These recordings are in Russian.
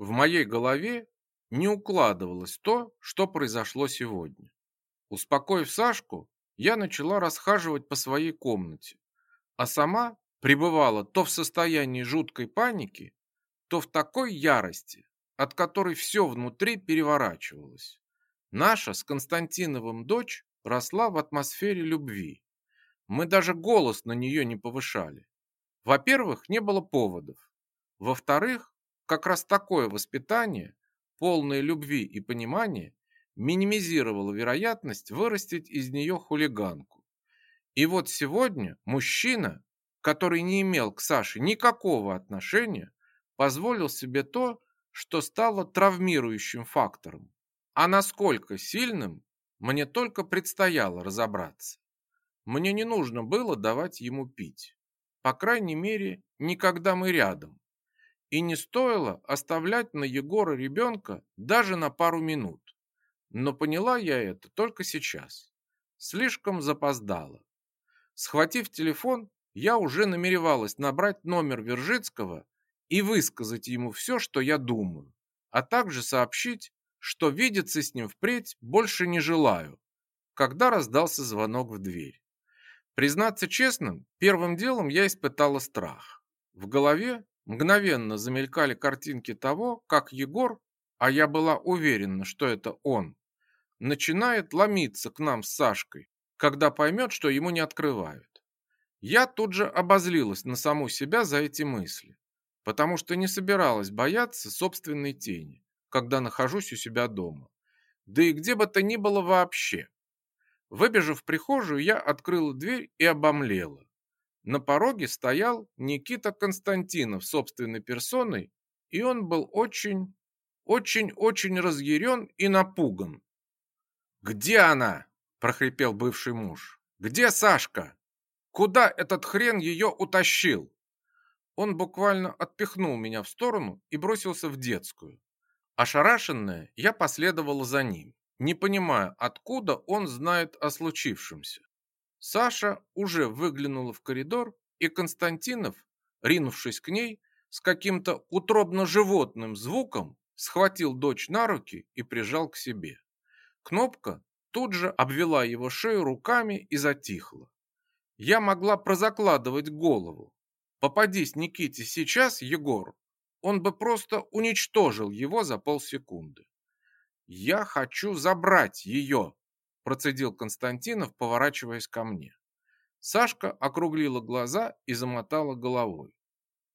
В моей голове не укладывалось то, что произошло сегодня. Успокоив Сашку, я начала расхаживать по своей комнате, а сама пребывала то в состоянии жуткой паники, то в такой ярости, от которой все внутри переворачивалось. Наша с Константиновым дочь росла в атмосфере любви. Мы даже голос на нее не повышали. Во-первых, не было поводов. Во-вторых, как раз такое воспитание, полное любви и понимания, минимизировало вероятность вырастить из нее хулиганку. И вот сегодня мужчина, который не имел к Саше никакого отношения, позволил себе то, что стало травмирующим фактором. А насколько сильным, мне только предстояло разобраться. Мне не нужно было давать ему пить. По крайней мере, никогда мы рядом. И не стоило оставлять на Егора ребенка даже на пару минут. Но поняла я это только сейчас. Слишком запоздала. Схватив телефон, я уже намеревалась набрать номер Вержицкого и высказать ему все, что я думаю, а также сообщить, что видеться с ним впредь больше не желаю, когда раздался звонок в дверь. Признаться честным, первым делом я испытала страх. В голове мгновенно замелькали картинки того, как Егор, а я была уверена, что это он, начинает ломиться к нам с Сашкой, когда поймет, что ему не открывают. Я тут же обозлилась на саму себя за эти мысли, потому что не собиралась бояться собственной тени, когда нахожусь у себя дома. Да и где бы то ни было вообще. Выбежав в прихожую, я открыла дверь и обомлела. На пороге стоял Никита Константинов собственной персоной, и он был очень, очень-очень разъярен и напуган. «Где она?» – прохрипел бывший муж. «Где Сашка? Куда этот хрен ее утащил?» Он буквально отпихнул меня в сторону и бросился в детскую. Ошарашенная, я последовала за ним не понимая, откуда он знает о случившемся. Саша уже выглянула в коридор, и Константинов, ринувшись к ней, с каким-то утробно-животным звуком схватил дочь на руки и прижал к себе. Кнопка тут же обвела его шею руками и затихла. Я могла прозакладывать голову. Попадись Никите сейчас, Егор, он бы просто уничтожил его за полсекунды. «Я хочу забрать ее!» – процедил Константинов, поворачиваясь ко мне. Сашка округлила глаза и замотала головой.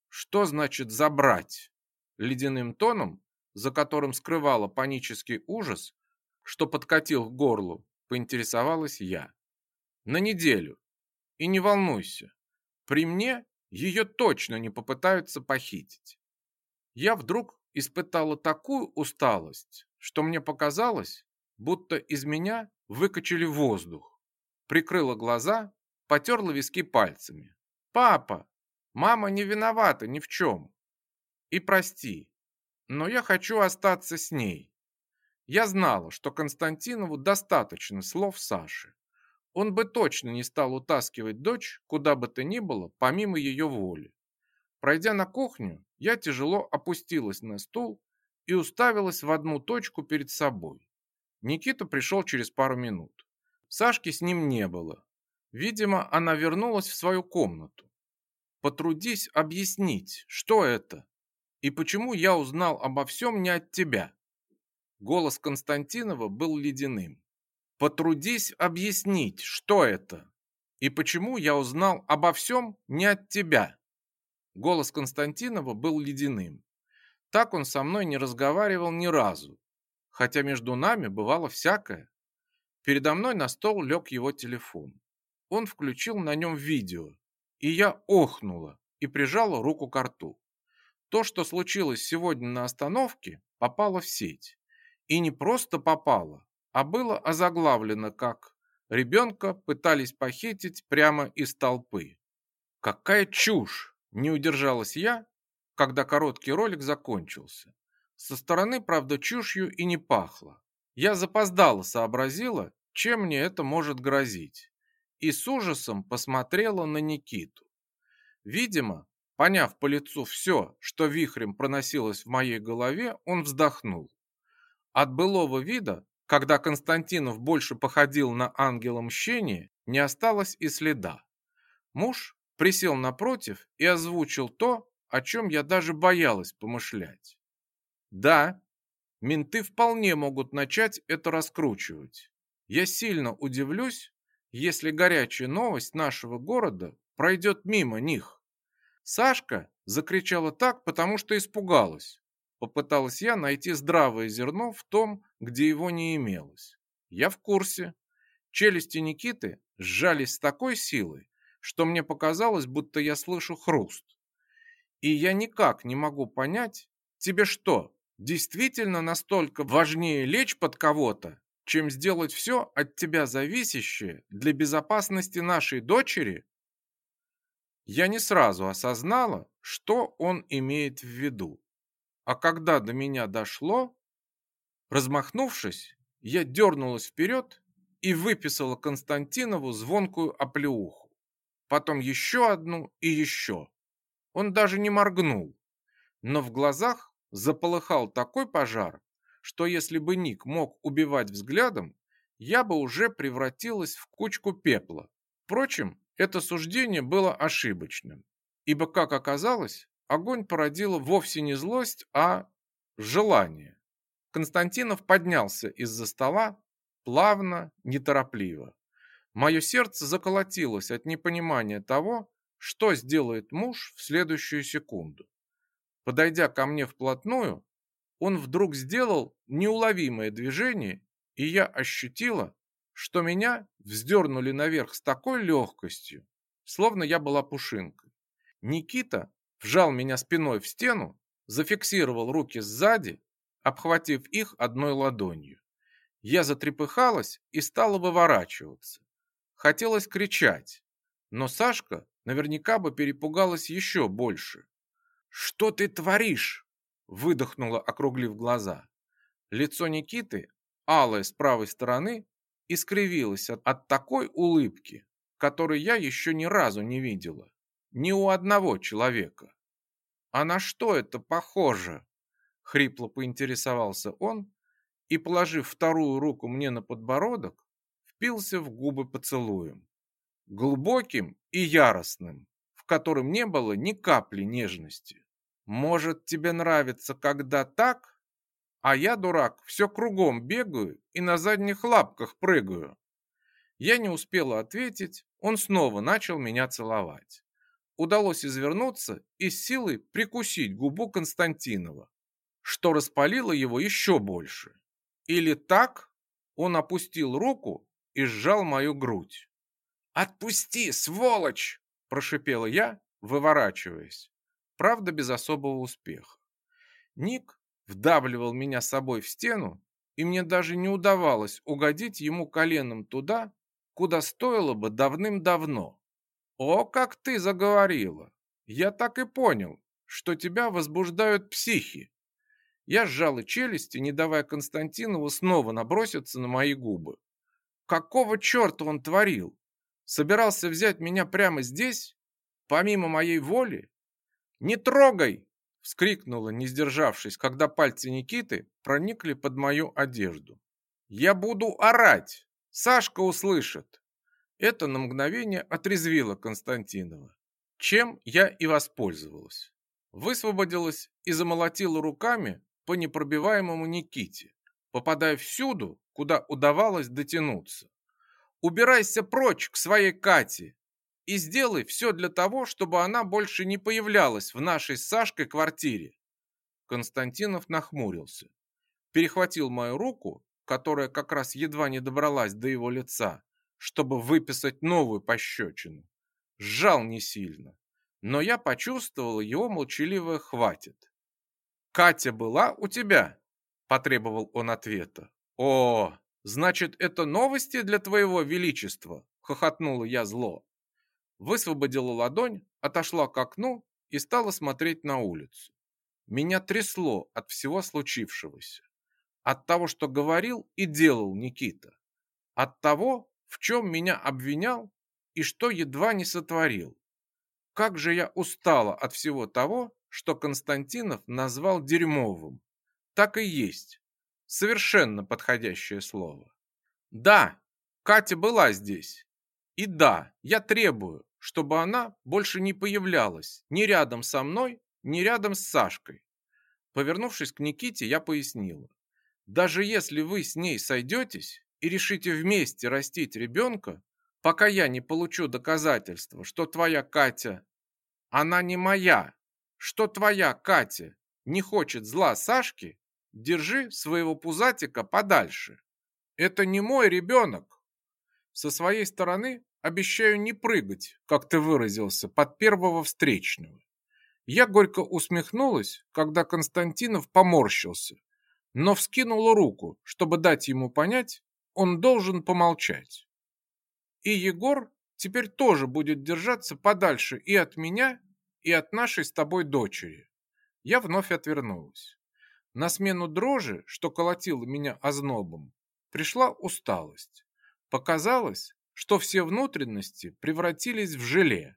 «Что значит забрать?» Ледяным тоном, за которым скрывала панический ужас, что подкатил к горлу, поинтересовалась я. «На неделю. И не волнуйся, при мне ее точно не попытаются похитить». Я вдруг испытала такую усталость, что мне показалось, будто из меня выкачали воздух. Прикрыла глаза, потерла виски пальцами. «Папа, мама не виновата ни в чем. И прости, но я хочу остаться с ней». Я знала, что Константинову достаточно слов Саши. Он бы точно не стал утаскивать дочь куда бы то ни было, помимо ее воли. Пройдя на кухню, я тяжело опустилась на стул и уставилась в одну точку перед собой. Никита пришел через пару минут. Сашки с ним не было. Видимо, она вернулась в свою комнату. Потрудись объяснить, что это и почему я узнал обо всем не от тебя. Голос Константинова был ледяным. Потрудись объяснить, что это и почему я узнал обо всем не от тебя. Голос Константинова был ледяным. Так он со мной не разговаривал ни разу, хотя между нами бывало всякое. Передо мной на стол лег его телефон. Он включил на нем видео, и я охнула и прижала руку к рту. То, что случилось сегодня на остановке, попало в сеть. И не просто попало, а было озаглавлено как «Ребенка пытались похитить прямо из толпы». Какая чушь! Не удержалась я когда короткий ролик закончился. Со стороны, правда, чушью и не пахло. Я запоздало сообразила, чем мне это может грозить, и с ужасом посмотрела на Никиту. Видимо, Поняв по лицу все, что вихрем проносилось в моей голове, он вздохнул. От былого вида, когда Константинов больше походил на ангела мщения, не осталось и следа. Муж присел напротив и озвучил то, о чем я даже боялась помышлять. Да, менты вполне могут начать это раскручивать. Я сильно удивлюсь, если горячая новость нашего города пройдет мимо них. Сашка закричала так, потому что испугалась. Попыталась я найти здравое зерно в том, где его не имелось. Я в курсе. Челюсти Никиты сжались с такой силой, что мне показалось, будто я слышу хруст. И я никак не могу понять, тебе что, действительно настолько важнее лечь под кого-то, чем сделать все от тебя зависящее для безопасности нашей дочери? Я не сразу осознала, что он имеет в виду. А когда до меня дошло, размахнувшись, я дернулась вперед и выписала Константинову звонкую оплеуху. Потом еще одну и еще. Он даже не моргнул, но в глазах заполыхал такой пожар, что если бы Ник мог убивать взглядом, я бы уже превратилась в кучку пепла. Впрочем, это суждение было ошибочным, ибо, как оказалось, огонь породила вовсе не злость, а желание. Константинов поднялся из-за стола, плавно, неторопливо. Мое сердце заколотилось от непонимания того, что сделает муж в следующую секунду. Подойдя ко мне вплотную, он вдруг сделал неуловимое движение, и я ощутила, что меня вздернули наверх с такой легкостью, словно я была пушинкой. Никита вжал меня спиной в стену, зафиксировал руки сзади, обхватив их одной ладонью. Я затрепыхалась и стала выворачиваться. Хотелось кричать, но Сашка наверняка бы перепугалась еще больше. «Что ты творишь?» выдохнула, округлив глаза. Лицо Никиты, алое с правой стороны, искривилось от, от такой улыбки, которой я еще ни разу не видела. Ни у одного человека. А на что это похоже? Хрипло поинтересовался он и, положив вторую руку мне на подбородок, впился в губы поцелуем. Глубоким и яростным, в котором не было ни капли нежности. Может, тебе нравится, когда так? А я, дурак, все кругом бегаю и на задних лапках прыгаю. Я не успела ответить, он снова начал меня целовать. Удалось извернуться и с силой прикусить губу Константинова, что распалило его еще больше. Или так он опустил руку и сжал мою грудь. «Отпусти, сволочь!» – прошипела я, выворачиваясь правда без особого успеха. Ник вдавливал меня с собой в стену, и мне даже не удавалось угодить ему коленом туда, куда стоило бы давным-давно. «О, как ты заговорила! Я так и понял, что тебя возбуждают психи!» Я сжал челюсти, не давая Константинову снова наброситься на мои губы. Какого черта он творил? Собирался взять меня прямо здесь, помимо моей воли? «Не трогай!» – вскрикнула, не сдержавшись, когда пальцы Никиты проникли под мою одежду. «Я буду орать! Сашка услышит!» Это на мгновение отрезвило Константинова, чем я и воспользовалась. Высвободилась и замолотила руками по непробиваемому Никите, попадая всюду, куда удавалось дотянуться. «Убирайся прочь к своей Кате! И сделай все для того, чтобы она больше не появлялась в нашей с Сашкой квартире. Константинов нахмурился, перехватил мою руку, которая как раз едва не добралась до его лица, чтобы выписать новую пощечину. Сжал не сильно, но я почувствовал его молчаливое «хватит». «Катя была у тебя?» – потребовал он ответа. «О, значит, это новости для твоего величества?» – хохотнула я зло высвободила ладонь, отошла к окну и стала смотреть на улицу. Меня трясло от всего случившегося. От того, что говорил и делал Никита. От того, в чем меня обвинял и что едва не сотворил. Как же я устала от всего того, что Константинов назвал дерьмовым. Так и есть. Совершенно подходящее слово. Да, Катя была здесь. И да, я требую, чтобы она больше не появлялась ни рядом со мной, ни рядом с Сашкой. Повернувшись к Никите, я пояснила. Даже если вы с ней сойдетесь и решите вместе растить ребенка, пока я не получу доказательства, что твоя Катя, она не моя, что твоя Катя не хочет зла Сашке, держи своего пузатика подальше. Это не мой ребенок. Со своей стороны обещаю не прыгать, как ты выразился, под первого встречного. Я горько усмехнулась, когда Константинов поморщился, но вскинула руку, чтобы дать ему понять, он должен помолчать. И Егор теперь тоже будет держаться подальше и от меня, и от нашей с тобой дочери. Я вновь отвернулась. На смену дрожи, что колотило меня ознобом, пришла усталость. Показалось, что все внутренности превратились в желе,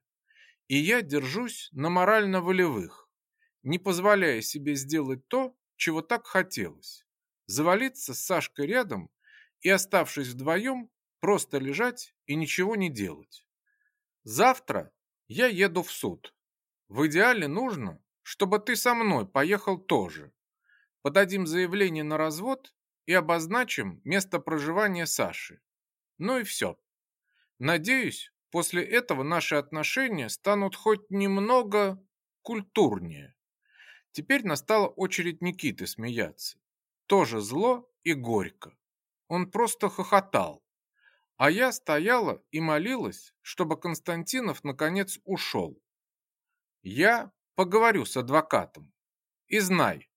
и я держусь на морально-волевых, не позволяя себе сделать то, чего так хотелось. Завалиться с Сашкой рядом и, оставшись вдвоем, просто лежать и ничего не делать. Завтра я еду в суд. В идеале нужно, чтобы ты со мной поехал тоже. Подадим заявление на развод и обозначим место проживания Саши. Ну и все. Надеюсь, после этого наши отношения станут хоть немного культурнее. Теперь настала очередь Никиты смеяться. Тоже зло и горько. Он просто хохотал. А я стояла и молилась, чтобы Константинов наконец ушел. Я поговорю с адвокатом. И знай,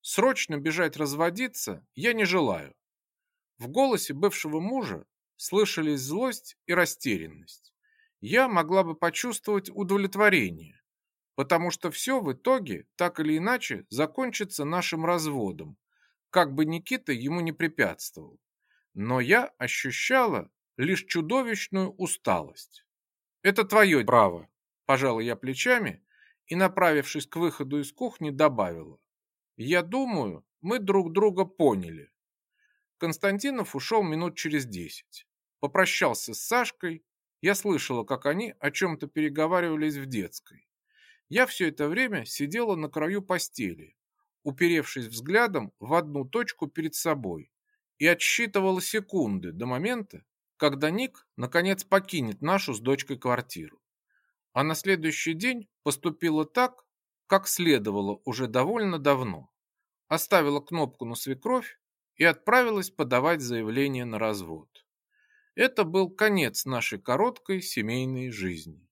срочно бежать разводиться я не желаю. В голосе бывшего мужа слышались злость и растерянность. Я могла бы почувствовать удовлетворение, потому что все в итоге так или иначе закончится нашим разводом, как бы Никита ему не препятствовал. Но я ощущала лишь чудовищную усталость. Это твое право, пожала я плечами и, направившись к выходу из кухни, добавила. «Я думаю, мы друг друга поняли». Константинов ушел минут через десять. Попрощался с Сашкой. Я слышала, как они о чем-то переговаривались в детской. Я все это время сидела на краю постели, уперевшись взглядом в одну точку перед собой, и отсчитывала секунды до момента, когда Ник наконец покинет нашу с дочкой квартиру а на следующий день поступила так, как следовало уже довольно давно. Оставила кнопку на свекровь и отправилась подавать заявление на развод. Это был конец нашей короткой семейной жизни.